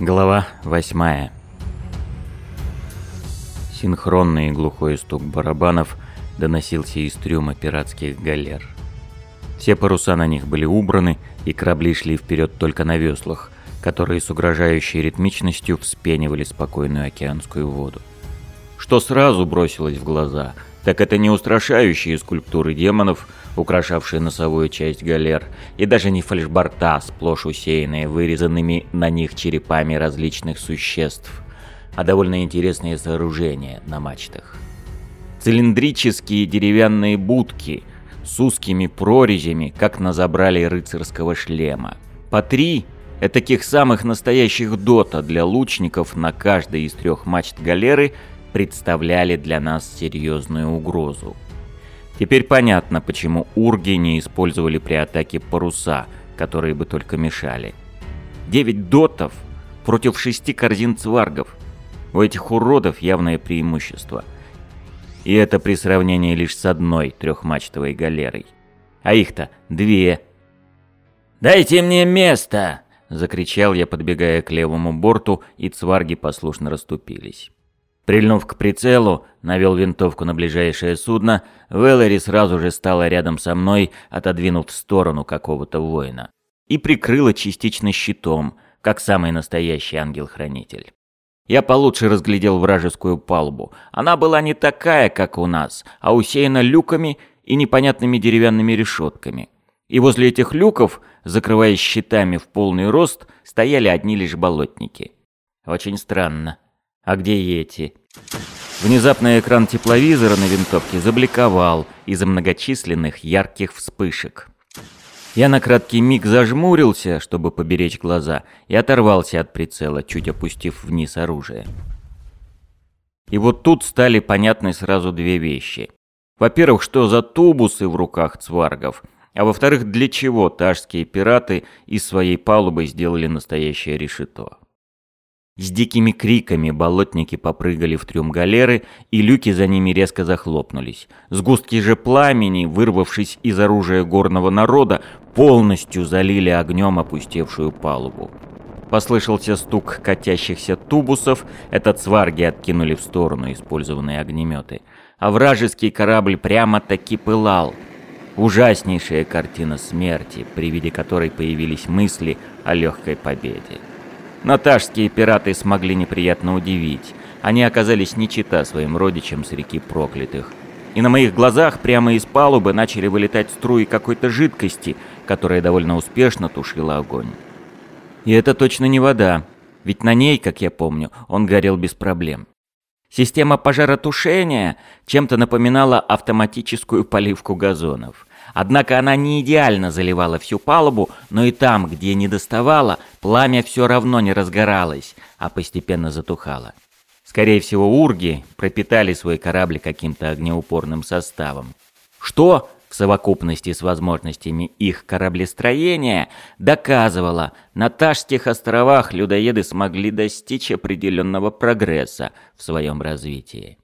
Глава восьмая. Синхронный и глухой стук барабанов доносился из трюма пиратских галер. Все паруса на них были убраны, и корабли шли вперед только на веслах, которые с угрожающей ритмичностью вспенивали спокойную океанскую воду. Что сразу бросилось в глаза, так это не устрашающие скульптуры демонов, украшавшие носовую часть галер, и даже не фальшборта, сплошь усеянные вырезанными на них черепами различных существ, а довольно интересные сооружения на мачтах. Цилиндрические деревянные будки с узкими прорезями, как на забрале рыцарского шлема. По три таких самых настоящих дота для лучников на каждой из трех мачт галеры представляли для нас серьезную угрозу. Теперь понятно, почему урги не использовали при атаке паруса, которые бы только мешали. Девять дотов против шести корзин цваргов. У этих уродов явное преимущество. И это при сравнении лишь с одной трехмачтовой галерой. А их-то две. «Дайте мне место!» — закричал я, подбегая к левому борту, и цварги послушно расступились. Прильнув к прицелу, навел винтовку на ближайшее судно, Веллери сразу же стала рядом со мной, отодвинув в сторону какого-то воина. И прикрыла частично щитом, как самый настоящий ангел-хранитель. Я получше разглядел вражескую палубу. Она была не такая, как у нас, а усеяна люками и непонятными деревянными решетками. И возле этих люков, закрываясь щитами в полный рост, стояли одни лишь болотники. Очень странно. А где эти? Внезапно экран тепловизора на винтовке забликовал из-за многочисленных ярких вспышек. Я на краткий миг зажмурился, чтобы поберечь глаза, и оторвался от прицела, чуть опустив вниз оружие. И вот тут стали понятны сразу две вещи. Во-первых, что за тубусы в руках цваргов, а во-вторых, для чего ташские пираты из своей палубы сделали настоящее решето. С дикими криками болотники попрыгали в трюм галеры, и люки за ними резко захлопнулись. Сгустки же пламени, вырвавшись из оружия горного народа, полностью залили огнем опустевшую палубу. Послышался стук катящихся тубусов, этот сварги откинули в сторону использованные огнеметы. А вражеский корабль прямо-таки пылал. Ужаснейшая картина смерти, при виде которой появились мысли о легкой победе. Наташские пираты смогли неприятно удивить. Они оказались не чита своим родичам с реки проклятых. И на моих глазах прямо из палубы начали вылетать струи какой-то жидкости, которая довольно успешно тушила огонь. И это точно не вода, ведь на ней, как я помню, он горел без проблем. Система пожаротушения чем-то напоминала автоматическую поливку газонов. Однако она не идеально заливала всю палубу, но и там, где не доставала, пламя все равно не разгоралось, а постепенно затухало. Скорее всего, урги пропитали свой корабль каким-то огнеупорным составом. Что, в совокупности с возможностями их кораблестроения, доказывало, на Ташских островах людоеды смогли достичь определенного прогресса в своем развитии.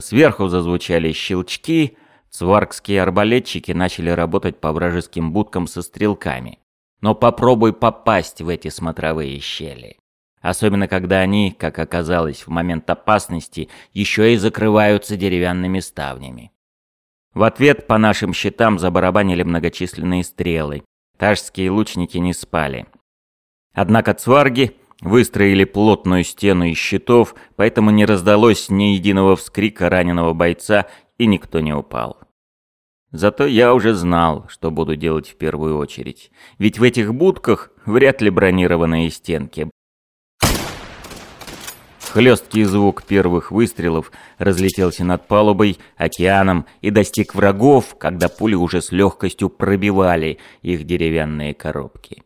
Сверху зазвучали щелчки, Цваргские арбалетчики начали работать по вражеским будкам со стрелками. Но попробуй попасть в эти смотровые щели. Особенно когда они, как оказалось в момент опасности, еще и закрываются деревянными ставнями. В ответ по нашим щитам забарабанили многочисленные стрелы. Ташские лучники не спали. Однако цварги выстроили плотную стену из щитов, поэтому не раздалось ни единого вскрика раненого бойца и никто не упал. Зато я уже знал, что буду делать в первую очередь. Ведь в этих будках вряд ли бронированные стенки. Хлесткий звук первых выстрелов разлетелся над палубой, океаном и достиг врагов, когда пули уже с легкостью пробивали их деревянные коробки.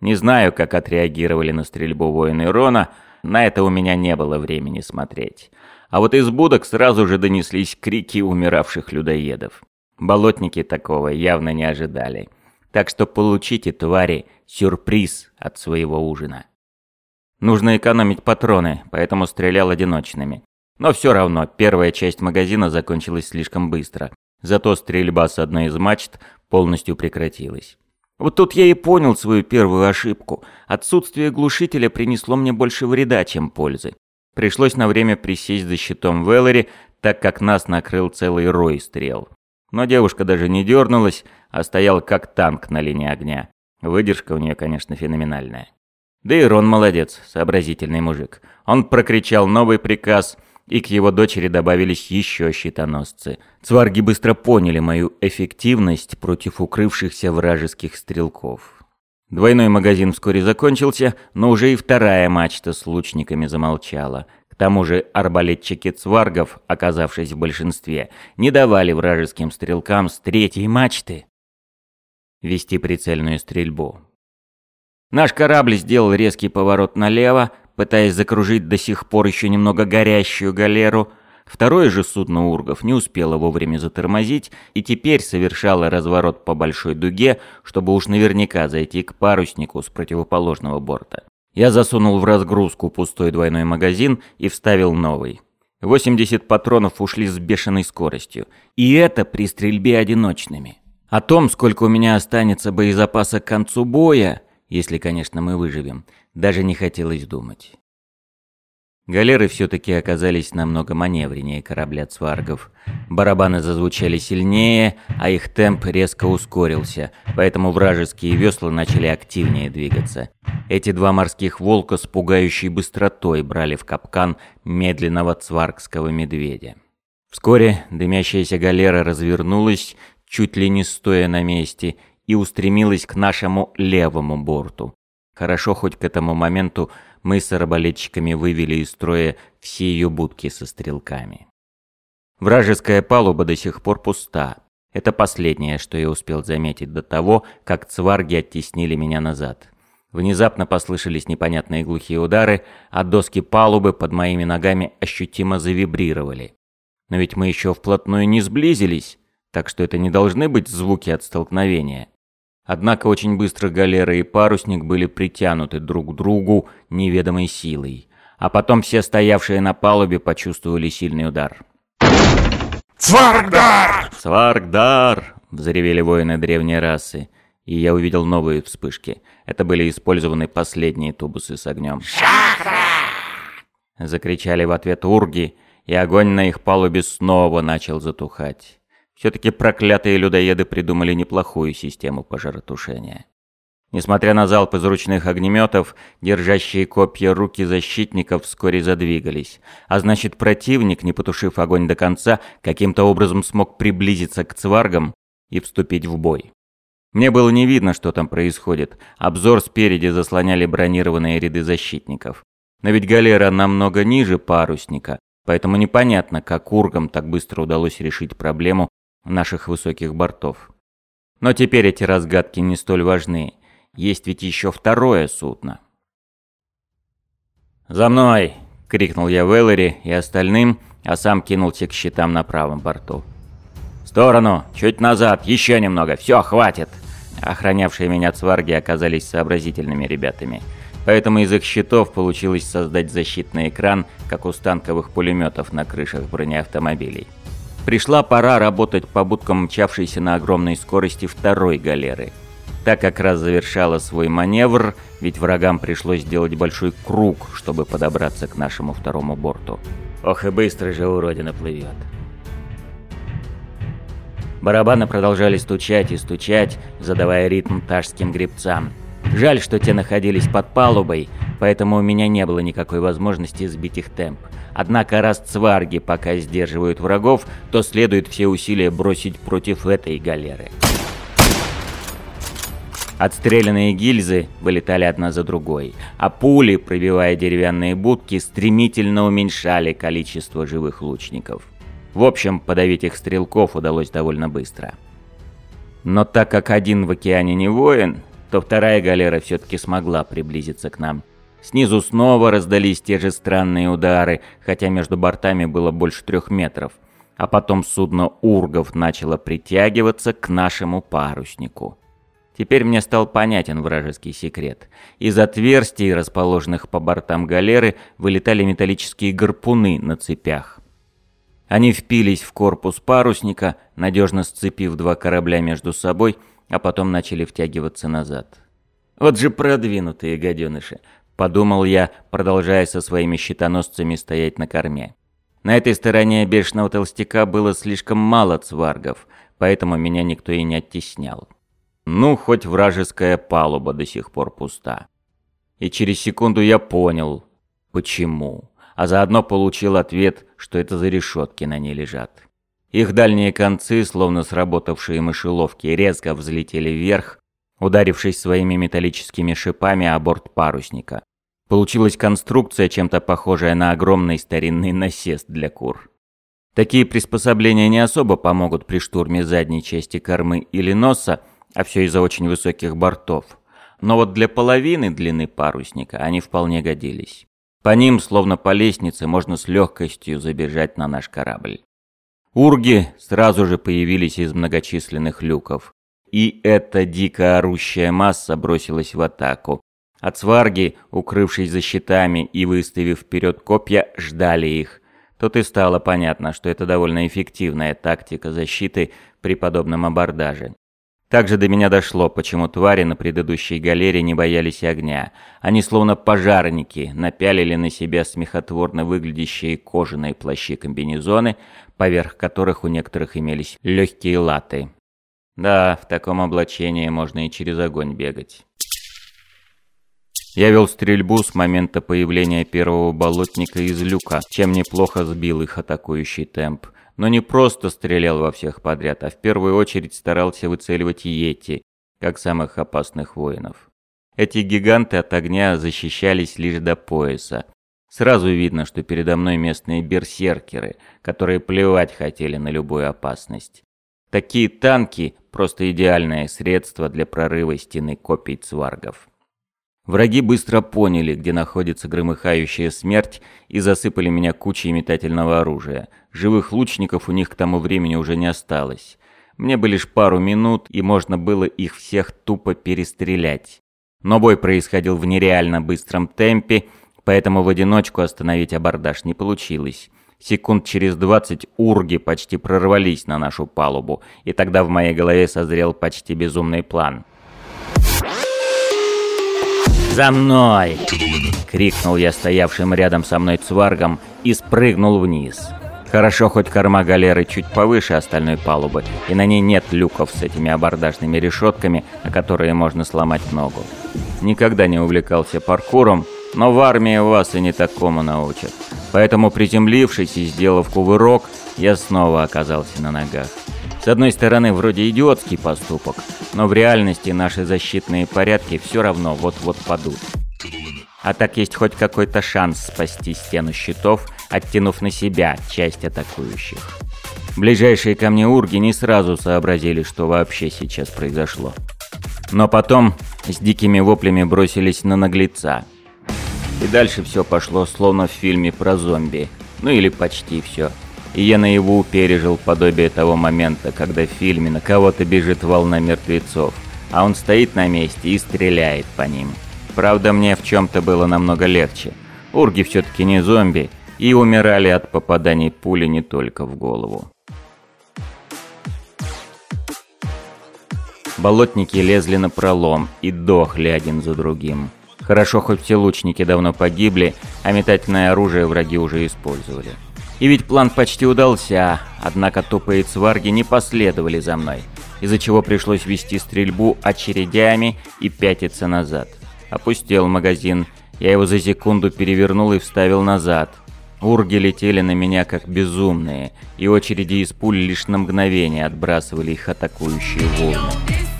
Не знаю, как отреагировали на стрельбу воины Рона, на это у меня не было времени смотреть. А вот из будок сразу же донеслись крики умиравших людоедов. Болотники такого явно не ожидали. Так что получите, твари, сюрприз от своего ужина. Нужно экономить патроны, поэтому стрелял одиночными. Но все равно, первая часть магазина закончилась слишком быстро. Зато стрельба с одной из мачт полностью прекратилась. Вот тут я и понял свою первую ошибку. Отсутствие глушителя принесло мне больше вреда, чем пользы. Пришлось на время присесть за щитом Веллери, так как нас накрыл целый рой стрел. Но девушка даже не дернулась, а стояла как танк на линии огня. Выдержка у нее, конечно, феноменальная. Да и Рон молодец, сообразительный мужик. Он прокричал новый приказ, и к его дочери добавились еще щитоносцы. Цварги быстро поняли мою эффективность против укрывшихся вражеских стрелков. Двойной магазин вскоре закончился, но уже и вторая мачта с лучниками замолчала. К тому же арбалетчики цваргов, оказавшись в большинстве, не давали вражеским стрелкам с третьей мачты вести прицельную стрельбу. Наш корабль сделал резкий поворот налево, пытаясь закружить до сих пор еще немного горящую галеру. Второе же судно Ургов не успело вовремя затормозить и теперь совершало разворот по большой дуге, чтобы уж наверняка зайти к паруснику с противоположного борта. Я засунул в разгрузку пустой двойной магазин и вставил новый. 80 патронов ушли с бешеной скоростью. И это при стрельбе одиночными. О том, сколько у меня останется боезапаса к концу боя, если, конечно, мы выживем, даже не хотелось думать. Галеры все-таки оказались намного маневреннее корабля цваргов. Барабаны зазвучали сильнее, а их темп резко ускорился, поэтому вражеские весла начали активнее двигаться. Эти два морских волка с пугающей быстротой брали в капкан медленного цваргского медведя. Вскоре дымящаяся галера развернулась, чуть ли не стоя на месте, и устремилась к нашему левому борту. Хорошо, хоть к этому моменту мы с арбалетчиками вывели из строя все ее будки со стрелками. Вражеская палуба до сих пор пуста. Это последнее, что я успел заметить до того, как цварги оттеснили меня назад. Внезапно послышались непонятные глухие удары, а доски палубы под моими ногами ощутимо завибрировали. Но ведь мы еще вплотную не сблизились, так что это не должны быть звуки от столкновения. Однако очень быстро галера и парусник были притянуты друг к другу неведомой силой. А потом все стоявшие на палубе почувствовали сильный удар. «Цваргдар!» «Цваргдар!» — взревели воины древней расы. И я увидел новые вспышки. Это были использованы последние тубусы с огнем. «Шахра!» Закричали в ответ урги, и огонь на их палубе снова начал затухать. Все-таки проклятые людоеды придумали неплохую систему пожаротушения. Несмотря на залп из ручных огнеметов, держащие копья руки защитников вскоре задвигались. А значит, противник, не потушив огонь до конца, каким-то образом смог приблизиться к цваргам и вступить в бой. Мне было не видно, что там происходит. Обзор спереди заслоняли бронированные ряды защитников. Но ведь галера намного ниже парусника, поэтому непонятно, как ургам так быстро удалось решить проблему наших высоких бортов. Но теперь эти разгадки не столь важны. Есть ведь еще второе судно. «За мной!» — крикнул я Веллери и остальным, а сам кинулся к щитам на правом борту. «В сторону! Чуть назад! Еще немного! Все, хватит!» Охранявшие меня цварги оказались сообразительными ребятами. Поэтому из их щитов получилось создать защитный экран, как у станковых пулеметов на крышах бронеавтомобилей. Пришла пора работать по будкам мчавшейся на огромной скорости второй галеры. Та как раз завершала свой маневр, ведь врагам пришлось сделать большой круг, чтобы подобраться к нашему второму борту. Ох и быстро же уродина плывет. Барабаны продолжали стучать и стучать, задавая ритм ташским гребцам. Жаль, что те находились под палубой, поэтому у меня не было никакой возможности сбить их темп. Однако раз цварги пока сдерживают врагов, то следует все усилия бросить против этой галеры. Отстрелянные гильзы вылетали одна за другой, а пули, пробивая деревянные будки, стремительно уменьшали количество живых лучников. В общем, подавить их стрелков удалось довольно быстро. Но так как один в океане не воин, то вторая галера все-таки смогла приблизиться к нам – Снизу снова раздались те же странные удары, хотя между бортами было больше трех метров. А потом судно Ургов начало притягиваться к нашему паруснику. Теперь мне стал понятен вражеский секрет. Из отверстий, расположенных по бортам галеры, вылетали металлические гарпуны на цепях. Они впились в корпус парусника, надежно сцепив два корабля между собой, а потом начали втягиваться назад. Вот же продвинутые гаденыши, подумал я, продолжая со своими щитоносцами стоять на корме. На этой стороне бешеного толстяка было слишком мало цваргов, поэтому меня никто и не оттеснял. Ну, хоть вражеская палуба до сих пор пуста. И через секунду я понял, почему, а заодно получил ответ, что это за решетки на ней лежат. Их дальние концы, словно сработавшие мышеловки, резко взлетели вверх, ударившись своими металлическими шипами о борт парусника. Получилась конструкция, чем-то похожая на огромный старинный насест для кур. Такие приспособления не особо помогут при штурме задней части кормы или носа, а все из-за очень высоких бортов. Но вот для половины длины парусника они вполне годились. По ним, словно по лестнице, можно с легкостью забежать на наш корабль. Урги сразу же появились из многочисленных люков. И эта дико орущая масса бросилась в атаку. А цварги, укрывшись за щитами и выставив вперед копья, ждали их. Тут и стало понятно, что это довольно эффективная тактика защиты при подобном абордаже. Также до меня дошло, почему твари на предыдущей галере не боялись огня. Они словно пожарники напялили на себя смехотворно выглядящие кожаные плащи-комбинезоны, поверх которых у некоторых имелись легкие латы. Да, в таком облачении можно и через огонь бегать. Я вел стрельбу с момента появления первого болотника из люка, чем неплохо сбил их атакующий темп но не просто стрелял во всех подряд, а в первую очередь старался выцеливать йети, как самых опасных воинов. Эти гиганты от огня защищались лишь до пояса. Сразу видно, что передо мной местные берсеркеры, которые плевать хотели на любую опасность. Такие танки – просто идеальное средство для прорыва стены копий цваргов. Враги быстро поняли, где находится громыхающая смерть, и засыпали меня кучей метательного оружия. Живых лучников у них к тому времени уже не осталось. Мне бы лишь пару минут, и можно было их всех тупо перестрелять. Но бой происходил в нереально быстром темпе, поэтому в одиночку остановить абордаж не получилось. Секунд через двадцать урги почти прорвались на нашу палубу, и тогда в моей голове созрел почти безумный план – «За мной!» — крикнул я стоявшим рядом со мной цваргом и спрыгнул вниз. Хорошо, хоть корма галеры чуть повыше остальной палубы, и на ней нет люков с этими абордажными решетками, о которые можно сломать ногу. Никогда не увлекался паркуром, но в армии вас и не такому научат. Поэтому, приземлившись и сделав кувырок, я снова оказался на ногах. С одной стороны, вроде идиотский поступок, но в реальности наши защитные порядки все равно вот-вот падут. А так есть хоть какой-то шанс спасти стену щитов, оттянув на себя часть атакующих. Ближайшие ко мне урги не сразу сообразили, что вообще сейчас произошло. Но потом с дикими воплями бросились на наглеца. И дальше все пошло словно в фильме про зомби. Ну или почти все и я наяву пережил подобие того момента, когда в фильме на кого-то бежит волна мертвецов, а он стоит на месте и стреляет по ним. Правда, мне в чем-то было намного легче. Урги все-таки не зомби, и умирали от попаданий пули не только в голову. Болотники лезли на пролом и дохли один за другим. Хорошо, хоть все лучники давно погибли, а метательное оружие враги уже использовали. И ведь план почти удался, однако тупые цварги не последовали за мной, из-за чего пришлось вести стрельбу очередями и пятиться назад. Опустел магазин, я его за секунду перевернул и вставил назад. Урги летели на меня как безумные, и очереди из пуль лишь на мгновение отбрасывали их атакующие волны.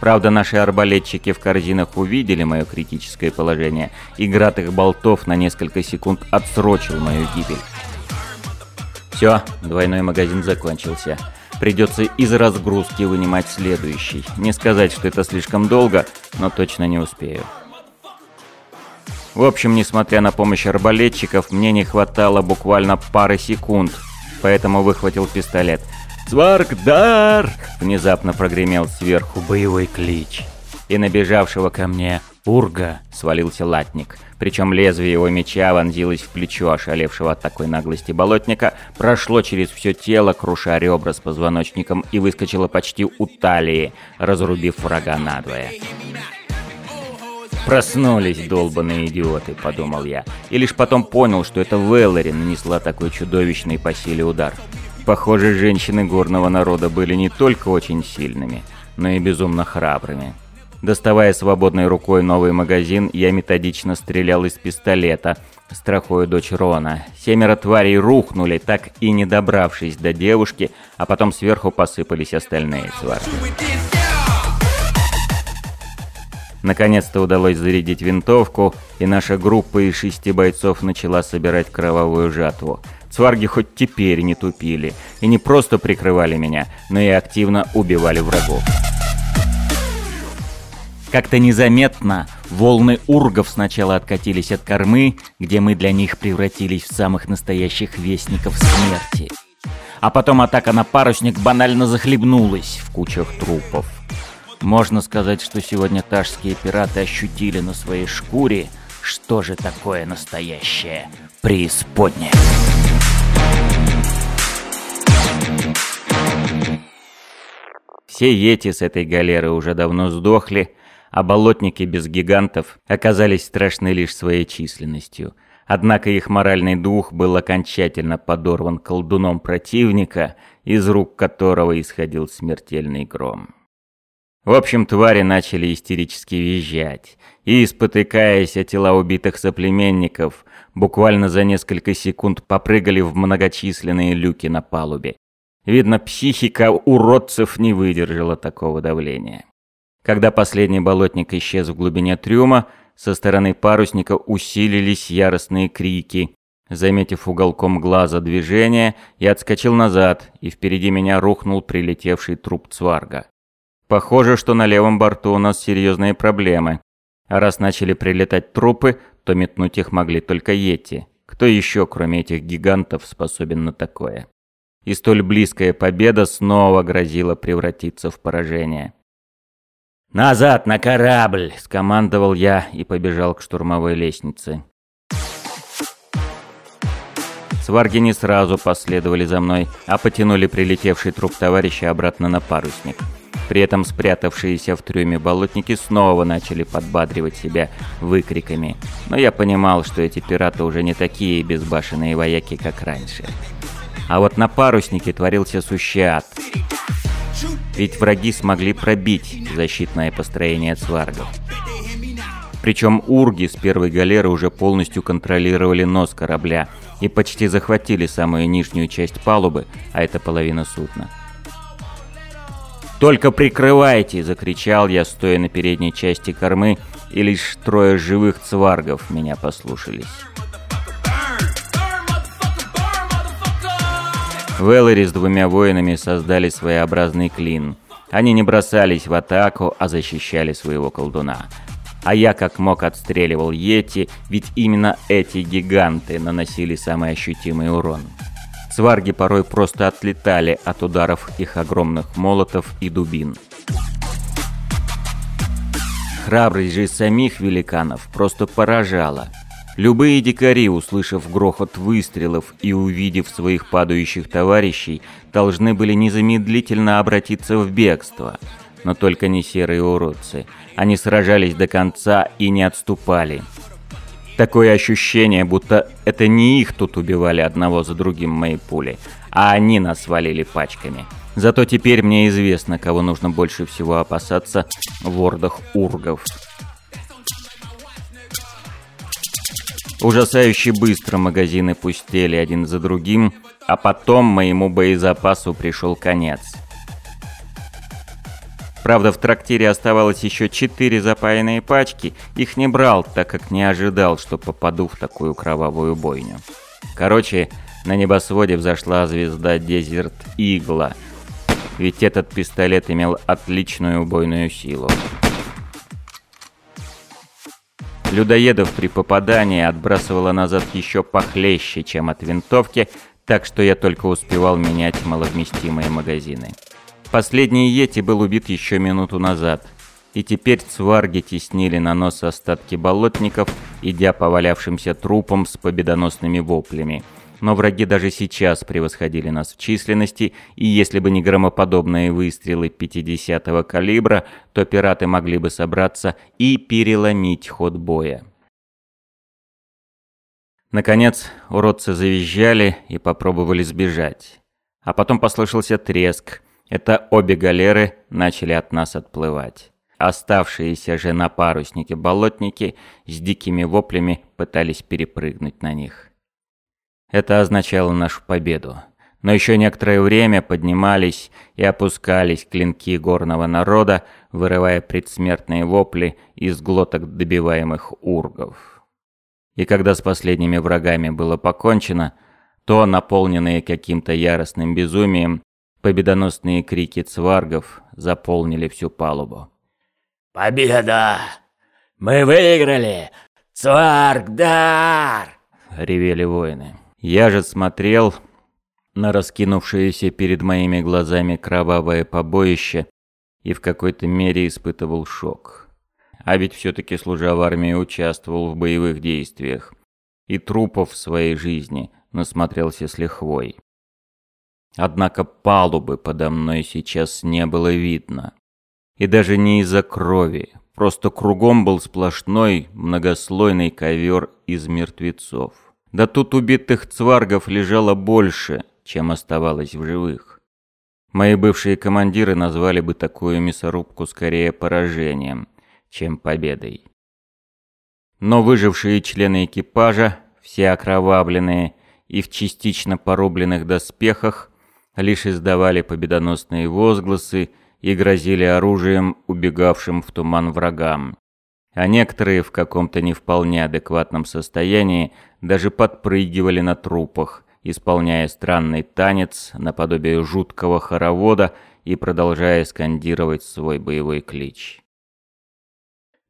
Правда, наши арбалетчики в корзинах увидели мое критическое положение, и град их болтов на несколько секунд отсрочил мою гибель. Все, двойной магазин закончился. Придется из разгрузки вынимать следующий. Не сказать, что это слишком долго, но точно не успею. В общем, несмотря на помощь арбалетчиков, мне не хватало буквально пары секунд, поэтому выхватил пистолет. «Сваргдар!» — внезапно прогремел сверху боевой клич. И набежавшего ко мне «Урга!» — свалился латник. Причем лезвие его меча вонзилось в плечо ошалевшего от такой наглости болотника, прошло через все тело, круша ребра с позвоночником и выскочило почти у талии, разрубив врага надвое. «Проснулись, долбанные идиоты», — подумал я, и лишь потом понял, что это Веллари нанесла такой чудовищный по силе удар. Похоже, женщины горного народа были не только очень сильными, но и безумно храбрыми. Доставая свободной рукой новый магазин, я методично стрелял из пистолета, страхуя дочь Рона. Семеро тварей рухнули, так и не добравшись до девушки, а потом сверху посыпались остальные сварки. Наконец-то удалось зарядить винтовку, и наша группа из шести бойцов начала собирать кровавую жатву. Цварги хоть теперь не тупили, и не просто прикрывали меня, но и активно убивали врагов. Как-то незаметно волны ургов сначала откатились от кормы, где мы для них превратились в самых настоящих вестников смерти. А потом атака на парусник банально захлебнулась в кучах трупов. Можно сказать, что сегодня ташские пираты ощутили на своей шкуре, что же такое настоящее преисподнее. Все ети с этой галеры уже давно сдохли, а болотники без гигантов оказались страшны лишь своей численностью. Однако их моральный дух был окончательно подорван колдуном противника, из рук которого исходил смертельный гром. В общем, твари начали истерически визжать, и, спотыкаясь о тела убитых соплеменников, буквально за несколько секунд попрыгали в многочисленные люки на палубе. Видно, психика уродцев не выдержала такого давления. Когда последний болотник исчез в глубине трюма, со стороны парусника усилились яростные крики. Заметив уголком глаза движение, я отскочил назад, и впереди меня рухнул прилетевший труп цварга. Похоже, что на левом борту у нас серьезные проблемы. А раз начали прилетать трупы, то метнуть их могли только Йети. Кто еще, кроме этих гигантов, способен на такое? И столь близкая победа снова грозила превратиться в поражение. «Назад, на корабль!» – скомандовал я и побежал к штурмовой лестнице. Сварги не сразу последовали за мной, а потянули прилетевший труп товарища обратно на парусник. При этом спрятавшиеся в трюме болотники снова начали подбадривать себя выкриками. Но я понимал, что эти пираты уже не такие безбашенные вояки, как раньше. А вот на паруснике творился сущий ад. Ведь враги смогли пробить защитное построение цваргов. Причем урги с первой галеры уже полностью контролировали нос корабля и почти захватили самую нижнюю часть палубы, а это половина судна. «Только прикрывайте!» – закричал я, стоя на передней части кормы, и лишь трое живых цваргов меня послушались. Веллари с двумя воинами создали своеобразный клин. Они не бросались в атаку, а защищали своего колдуна. А я как мог отстреливал Йети, ведь именно эти гиганты наносили самый ощутимый урон. Сварги порой просто отлетали от ударов их огромных молотов и дубин. Храбрость же самих великанов просто поражала – Любые дикари, услышав грохот выстрелов и увидев своих падающих товарищей, должны были незамедлительно обратиться в бегство. Но только не серые уродцы. Они сражались до конца и не отступали. Такое ощущение, будто это не их тут убивали одного за другим мои пули, а они нас валили пачками. Зато теперь мне известно, кого нужно больше всего опасаться в ордах ургов. Ужасающе быстро магазины пустели один за другим, а потом моему боезапасу пришел конец. Правда, в трактире оставалось еще четыре запаянные пачки, их не брал, так как не ожидал, что попаду в такую кровавую бойню. Короче, на небосводе взошла звезда Дезерт Игла, ведь этот пистолет имел отличную убойную силу. Людоедов при попадании отбрасывало назад еще похлеще, чем от винтовки, так что я только успевал менять маловместимые магазины. Последний Йети был убит еще минуту назад. и теперь цварги теснили на нос остатки болотников, идя по валявшимся трупам с победоносными воплями. Но враги даже сейчас превосходили нас в численности, и если бы не громоподобные выстрелы 50-го калибра, то пираты могли бы собраться и переломить ход боя. Наконец, уродцы завизжали и попробовали сбежать. А потом послышался треск. Это обе галеры начали от нас отплывать. Оставшиеся же на паруснике болотники с дикими воплями пытались перепрыгнуть на них. Это означало нашу победу. Но еще некоторое время поднимались и опускались клинки горного народа, вырывая предсмертные вопли из глоток добиваемых ургов. И когда с последними врагами было покончено, то, наполненные каким-то яростным безумием, победоносные крики цваргов заполнили всю палубу. «Победа! Мы выиграли! Цваргдар!» — ревели воины. Я же смотрел на раскинувшееся перед моими глазами кровавое побоище и в какой-то мере испытывал шок. А ведь все-таки, служа в армии, участвовал в боевых действиях. И трупов в своей жизни насмотрелся с лихвой. Однако палубы подо мной сейчас не было видно. И даже не из-за крови, просто кругом был сплошной многослойный ковер из мертвецов. Да тут убитых цваргов лежало больше, чем оставалось в живых. Мои бывшие командиры назвали бы такую мясорубку скорее поражением, чем победой. Но выжившие члены экипажа, все окровавленные и в частично порубленных доспехах, лишь издавали победоносные возгласы и грозили оружием убегавшим в туман врагам а некоторые в каком-то не вполне адекватном состоянии даже подпрыгивали на трупах, исполняя странный танец наподобие жуткого хоровода и продолжая скандировать свой боевой клич.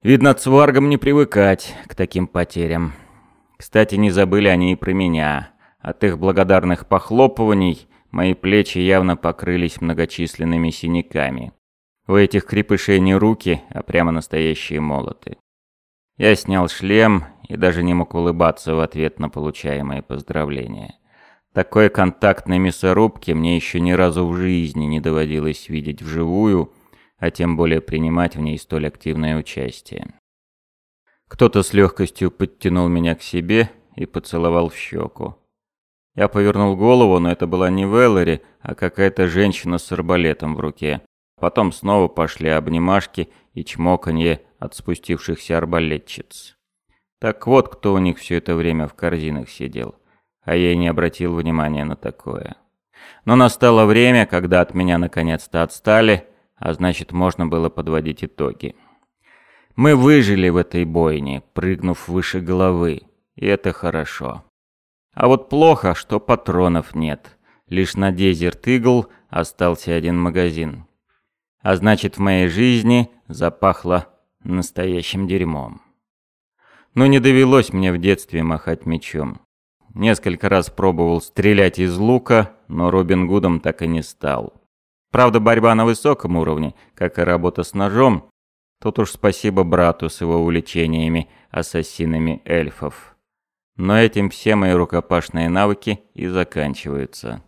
Видно, цваргам не привыкать к таким потерям. Кстати, не забыли они и про меня. От их благодарных похлопываний мои плечи явно покрылись многочисленными синяками. У этих крепышей не руки, а прямо настоящие молоты. Я снял шлем и даже не мог улыбаться в ответ на получаемые поздравления. Такой контактной мясорубки мне еще ни разу в жизни не доводилось видеть вживую, а тем более принимать в ней столь активное участие. Кто-то с легкостью подтянул меня к себе и поцеловал в щеку. Я повернул голову, но это была не Веллери, а какая-то женщина с арбалетом в руке. Потом снова пошли обнимашки и чмоканье от спустившихся арбалетчиц. Так вот, кто у них все это время в корзинах сидел. А я и не обратил внимания на такое. Но настало время, когда от меня наконец-то отстали, а значит, можно было подводить итоги. Мы выжили в этой бойне, прыгнув выше головы, и это хорошо. А вот плохо, что патронов нет. Лишь на Desert Eagle остался один магазин. А значит, в моей жизни запахло настоящим дерьмом. Но не довелось мне в детстве махать мечом. Несколько раз пробовал стрелять из лука, но Робин Гудом так и не стал. Правда, борьба на высоком уровне, как и работа с ножом, тут уж спасибо брату с его увлечениями ассасинами эльфов. Но этим все мои рукопашные навыки и заканчиваются.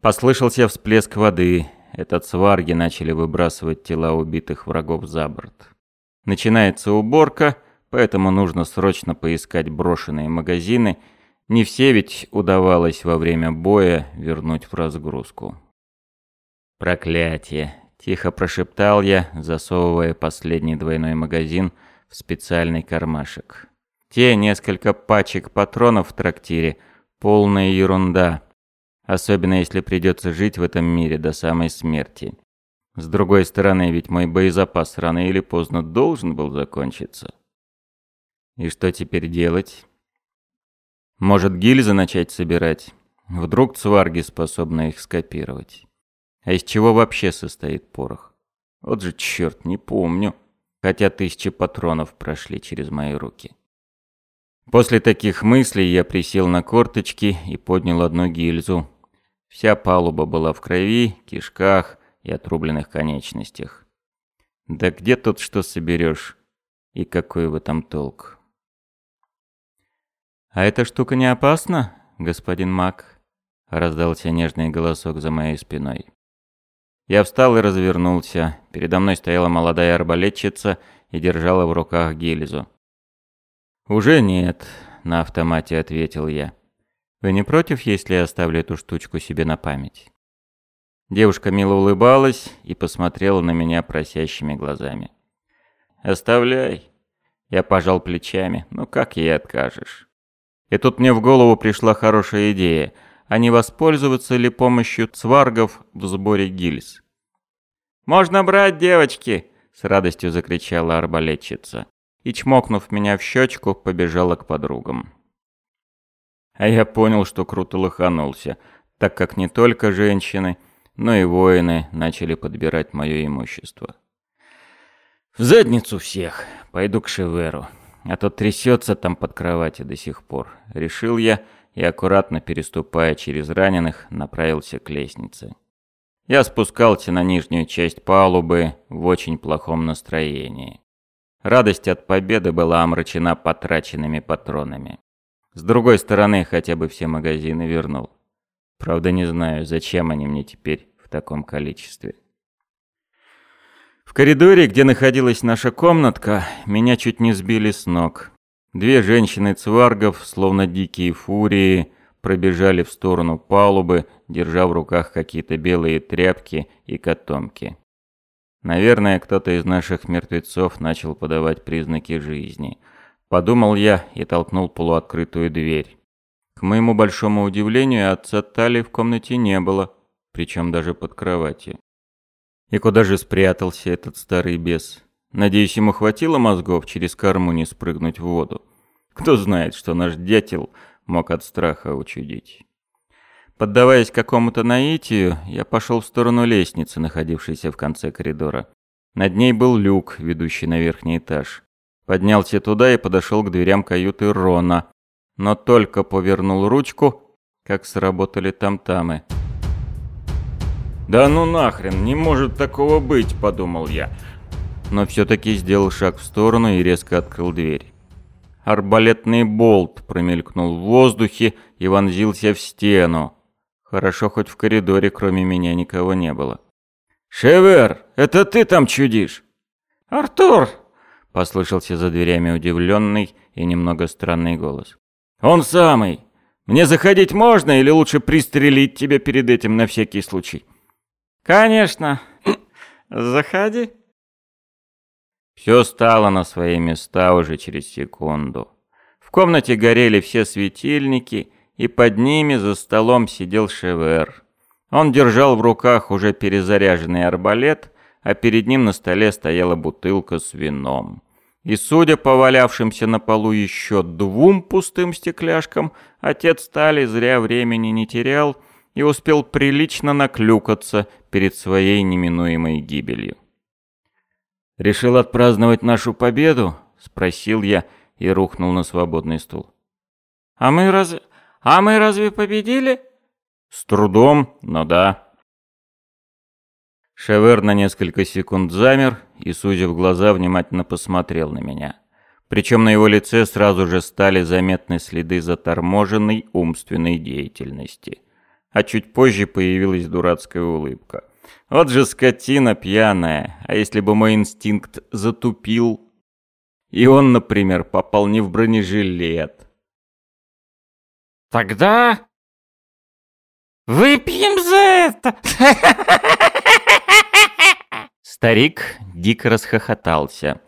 Послышался всплеск воды, этот сварги начали выбрасывать тела убитых врагов за борт. Начинается уборка, поэтому нужно срочно поискать брошенные магазины. Не все ведь удавалось во время боя вернуть в разгрузку. «Проклятие!» – тихо прошептал я, засовывая последний двойной магазин в специальный кармашек. Те несколько пачек патронов в трактире – полная ерунда – Особенно если придется жить в этом мире до самой смерти. С другой стороны, ведь мой боезапас рано или поздно должен был закончиться. И что теперь делать? Может, гильзы начать собирать? Вдруг цварги способны их скопировать? А из чего вообще состоит порох? Вот же черт, не помню. Хотя тысячи патронов прошли через мои руки. После таких мыслей я присел на корточки и поднял одну гильзу, Вся палуба была в крови, кишках и отрубленных конечностях. Да где тут что соберешь? И какой в этом толк? А эта штука не опасна, господин Мак? Раздался нежный голосок за моей спиной. Я встал и развернулся. Передо мной стояла молодая арбалетчица и держала в руках гильзу. «Уже нет», — на автомате ответил я. «Вы не против, если я оставлю эту штучку себе на память?» Девушка мило улыбалась и посмотрела на меня просящими глазами. «Оставляй». Я пожал плечами. «Ну как ей откажешь?» И тут мне в голову пришла хорошая идея. А не воспользоваться ли помощью цваргов в сборе гильз? «Можно брать, девочки!» — с радостью закричала арбалетчица. И, чмокнув меня в щечку, побежала к подругам. А я понял, что круто лоханулся, так как не только женщины, но и воины начали подбирать мое имущество. В задницу всех, пойду к Шеверу, а то трясется там под кровати до сих пор. Решил я и, аккуратно переступая через раненых, направился к лестнице. Я спускался на нижнюю часть палубы в очень плохом настроении. Радость от победы была омрачена потраченными патронами. С другой стороны, хотя бы все магазины вернул. Правда, не знаю, зачем они мне теперь в таком количестве. В коридоре, где находилась наша комнатка, меня чуть не сбили с ног. Две женщины цваргов, словно дикие фурии, пробежали в сторону палубы, держа в руках какие-то белые тряпки и котомки. Наверное, кто-то из наших мертвецов начал подавать признаки жизни. Подумал я и толкнул полуоткрытую дверь. К моему большому удивлению, отца Тали в комнате не было, причем даже под кроватью. И куда же спрятался этот старый бес? Надеюсь, ему хватило мозгов через корму не спрыгнуть в воду. Кто знает, что наш дятел мог от страха учудить. Поддаваясь какому-то наитию, я пошел в сторону лестницы, находившейся в конце коридора. Над ней был люк, ведущий на верхний этаж. Поднялся туда и подошел к дверям каюты Рона, но только повернул ручку, как сработали там-тамы. «Да ну нахрен, не может такого быть», — подумал я. Но все-таки сделал шаг в сторону и резко открыл дверь. Арбалетный болт промелькнул в воздухе и вонзился в стену. Хорошо, хоть в коридоре кроме меня никого не было. «Шевер, это ты там чудишь?» «Артур!» — послышался за дверями удивленный и немного странный голос. «Он самый! Мне заходить можно или лучше пристрелить тебя перед этим на всякий случай?» «Конечно! Заходи!» Все стало на свои места уже через секунду. В комнате горели все светильники, и под ними за столом сидел Шевер. Он держал в руках уже перезаряженный арбалет, а перед ним на столе стояла бутылка с вином. И судя по валявшимся на полу еще двум пустым стекляшкам, отец Стали зря времени не терял и успел прилично наклюкаться перед своей неминуемой гибелью. «Решил отпраздновать нашу победу?» — спросил я и рухнул на свободный стул. «А мы разве... А мы разве победили?» «С трудом, но да», Шевер на несколько секунд замер и, сузив глаза, внимательно посмотрел на меня. Причем на его лице сразу же стали заметны следы заторможенной умственной деятельности. А чуть позже появилась дурацкая улыбка. Вот же скотина пьяная, а если бы мой инстинкт затупил? И он, например, попал не в бронежилет. Тогда выпьем за это! Старик дико расхохотался,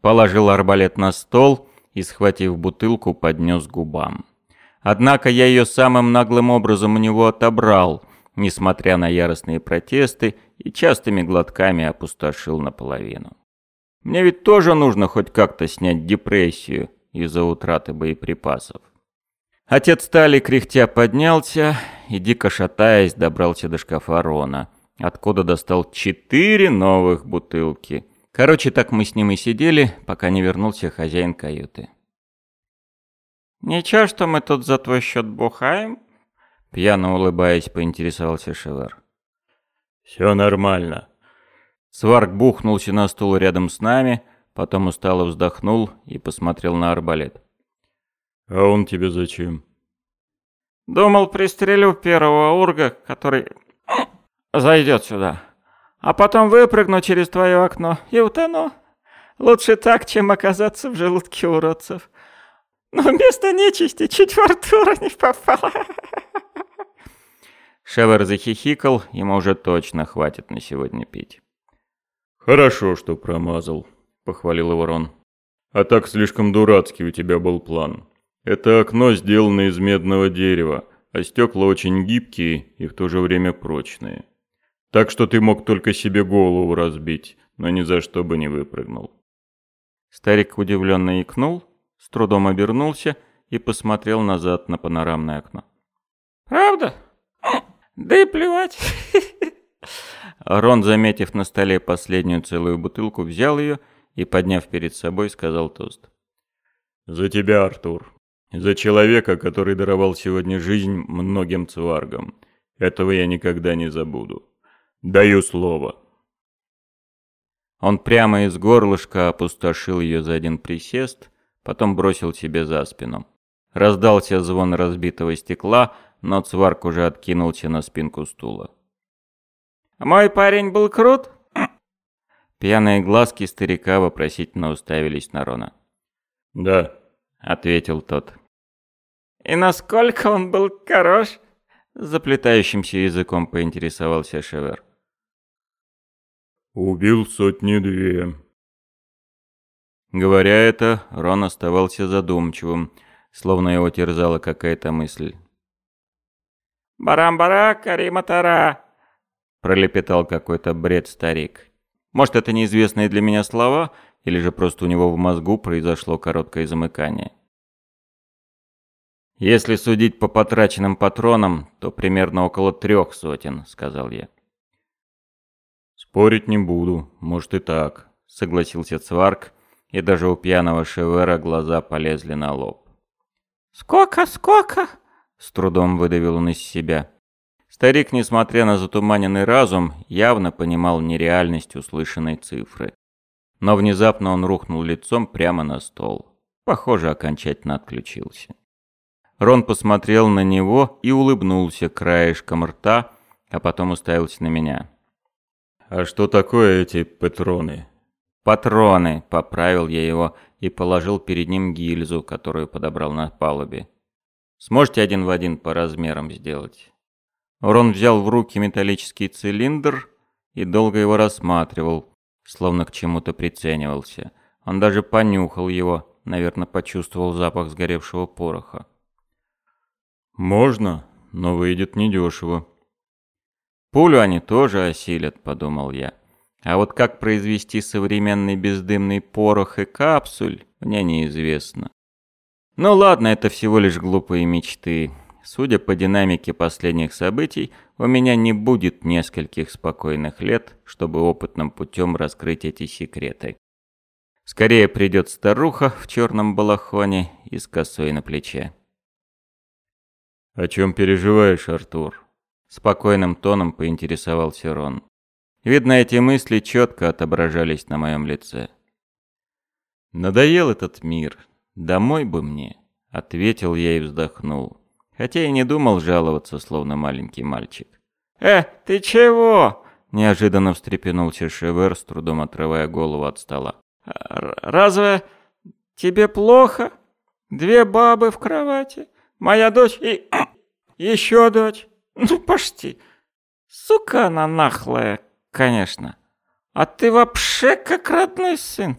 положил арбалет на стол и, схватив бутылку, поднес губам. Однако я ее самым наглым образом у него отобрал, несмотря на яростные протесты, и частыми глотками опустошил наполовину. Мне ведь тоже нужно хоть как-то снять депрессию из-за утраты боеприпасов. Отец Стали кряхтя поднялся и, дико шатаясь, добрался до шкафа Рона – откуда достал четыре новых бутылки. Короче, так мы с ним и сидели, пока не вернулся хозяин каюты. «Ничего, что мы тут за твой счет бухаем?» Пьяно улыбаясь, поинтересовался Шевер. «Все нормально. Сварк бухнулся на стул рядом с нами, потом устало вздохнул и посмотрел на арбалет. «А он тебе зачем?» Думал, пристрелю первого урга, который зайдет сюда. А потом выпрыгну через твое окно и утону. Лучше так, чем оказаться в желудке уродцев. Но вместо нечисти чуть в Артура не попало. Шевер захихикал, ему уже точно хватит на сегодня пить. «Хорошо, что промазал», — похвалил его Рон. «А так слишком дурацкий у тебя был план. Это окно сделано из медного дерева, а стекла очень гибкие и в то же время прочные. Так что ты мог только себе голову разбить, но ни за что бы не выпрыгнул». Старик удивленно икнул, с трудом обернулся и посмотрел назад на панорамное окно. «Правда? Да и плевать!» Рон, заметив на столе последнюю целую бутылку, взял ее и, подняв перед собой, сказал тост. «За тебя, Артур. За человека, который даровал сегодня жизнь многим цваргам. Этого я никогда не забуду. Даю слово». Он прямо из горлышка опустошил ее за один присест, потом бросил себе за спину. Раздался звон разбитого стекла, но Цварк уже откинулся на спинку стула. «Мой парень был крут?» Пьяные глазки старика вопросительно уставились на Рона. «Да», — ответил тот. «И насколько он был хорош?» Заплетающимся языком поинтересовался Шевер. «Убил сотни-две». Говоря это, Рон оставался задумчивым, словно его терзала какая-то мысль. «Барам-бара, Карима-тара!» пролепетал какой-то бред старик. Может, это неизвестные для меня слова, или же просто у него в мозгу произошло короткое замыкание. «Если судить по потраченным патронам, то примерно около трех сотен», — сказал я. «Спорить не буду, может и так», — согласился Цварк, и даже у пьяного Шевера глаза полезли на лоб. «Сколько, сколько?» — с трудом выдавил он из себя. Старик, несмотря на затуманенный разум, явно понимал нереальность услышанной цифры. Но внезапно он рухнул лицом прямо на стол. Похоже, окончательно отключился. Рон посмотрел на него и улыбнулся краешком рта, а потом уставился на меня. «А что такое эти патроны?» «Патроны», — поправил я его и положил перед ним гильзу, которую подобрал на палубе. «Сможете один в один по размерам сделать?» Рон взял в руки металлический цилиндр и долго его рассматривал, словно к чему-то приценивался. Он даже понюхал его, наверное, почувствовал запах сгоревшего пороха. «Можно, но выйдет недешево». «Пулю они тоже осилят», — подумал я. «А вот как произвести современный бездымный порох и капсуль, мне неизвестно». Ну ладно, это всего лишь глупые мечты. Судя по динамике последних событий, у меня не будет нескольких спокойных лет, чтобы опытным путем раскрыть эти секреты. Скорее придет старуха в черном балахоне и с косой на плече. «О чем переживаешь, Артур?» Спокойным тоном поинтересовался Рон. Видно, эти мысли четко отображались на моем лице. «Надоел этот мир. Домой бы мне», — ответил я и вздохнул. Хотя и не думал жаловаться, словно маленький мальчик. «Э, ты чего?» — неожиданно встрепенулся Шевер, с трудом отрывая голову от стола. «Разве тебе плохо? Две бабы в кровати? Моя дочь и... еще дочь? Ну, почти. Сука она нахлая, конечно. А ты вообще как родной сын».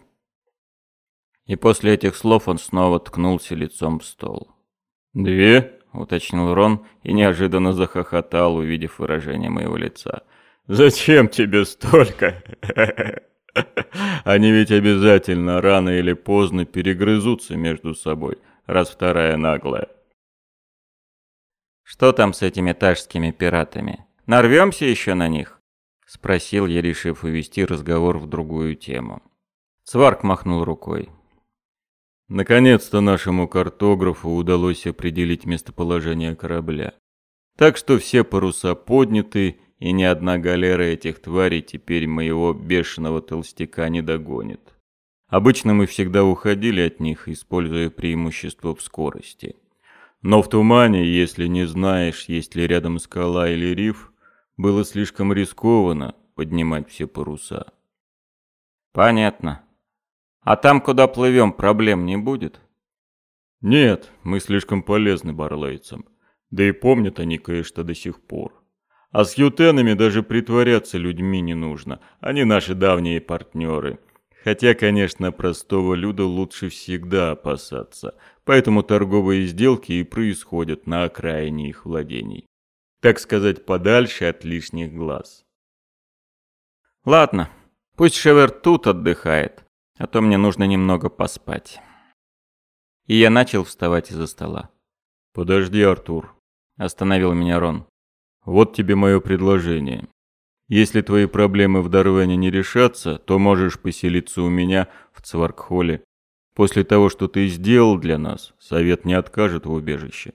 И после этих слов он снова ткнулся лицом в стол. «Две?» — уточнил Рон и неожиданно захохотал, увидев выражение моего лица. «Зачем тебе столько? Они ведь обязательно рано или поздно перегрызутся между собой, раз вторая наглая». «Что там с этими тажскими пиратами? Нарвемся еще на них?» — спросил я, решив увести разговор в другую тему. Сварк махнул рукой. Наконец-то нашему картографу удалось определить местоположение корабля. Так что все паруса подняты, и ни одна галера этих тварей теперь моего бешеного толстяка не догонит. Обычно мы всегда уходили от них, используя преимущество в скорости. Но в тумане, если не знаешь, есть ли рядом скала или риф, было слишком рискованно поднимать все паруса. Понятно. А там, куда плывем, проблем не будет? Нет, мы слишком полезны барлейцам. Да и помнят они кое-что до сих пор. А с ютенами даже притворяться людьми не нужно. Они наши давние партнеры. Хотя, конечно, простого люда лучше всегда опасаться. Поэтому торговые сделки и происходят на окраине их владений. Так сказать, подальше от лишних глаз. Ладно, пусть Шевер тут отдыхает, а то мне нужно немного поспать. И я начал вставать из-за стола. «Подожди, Артур», — остановил меня Рон. Вот тебе мое предложение. Если твои проблемы в Дарвене не решатся, то можешь поселиться у меня в Цваркхоле. После того, что ты сделал для нас, совет не откажет в убежище.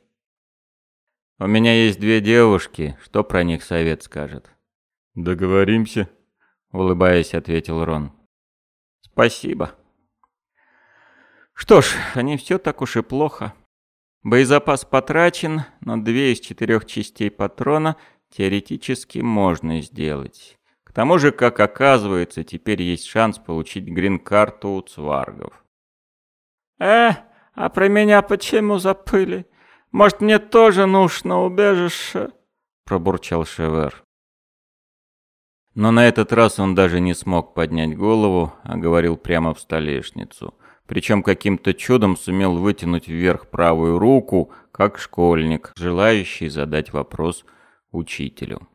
У меня есть две девушки, что про них совет скажет? Договоримся, улыбаясь, ответил Рон. Спасибо. Что ж, не все так уж и плохо. Боезапас потрачен, но две из четырех частей патрона теоретически можно сделать. К тому же, как оказывается, теперь есть шанс получить грин-карту у цваргов. «Э, а про меня почему запыли? Может, мне тоже нужно убежище?» – пробурчал Шевер. Но на этот раз он даже не смог поднять голову, а говорил прямо в столешницу – причем каким-то чудом сумел вытянуть вверх правую руку, как школьник, желающий задать вопрос учителю.